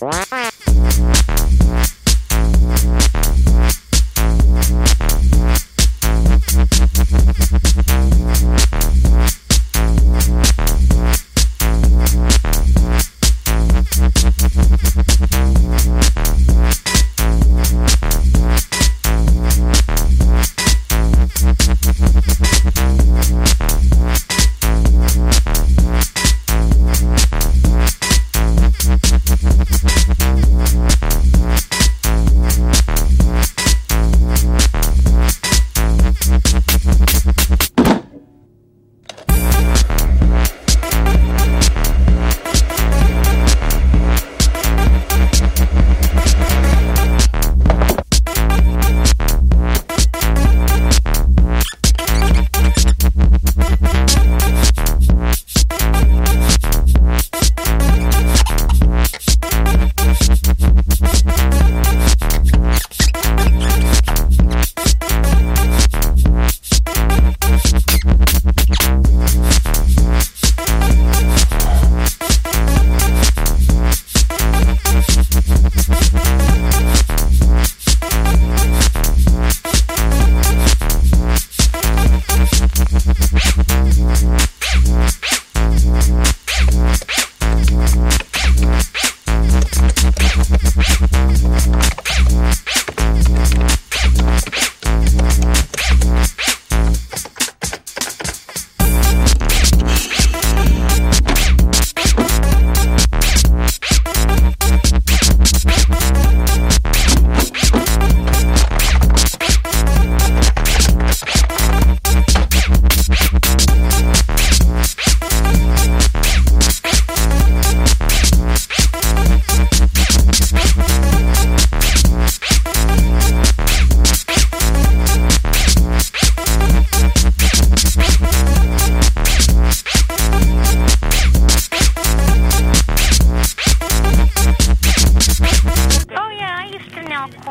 Wow.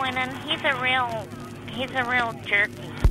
Quentin. He's a real, he's a real jerky.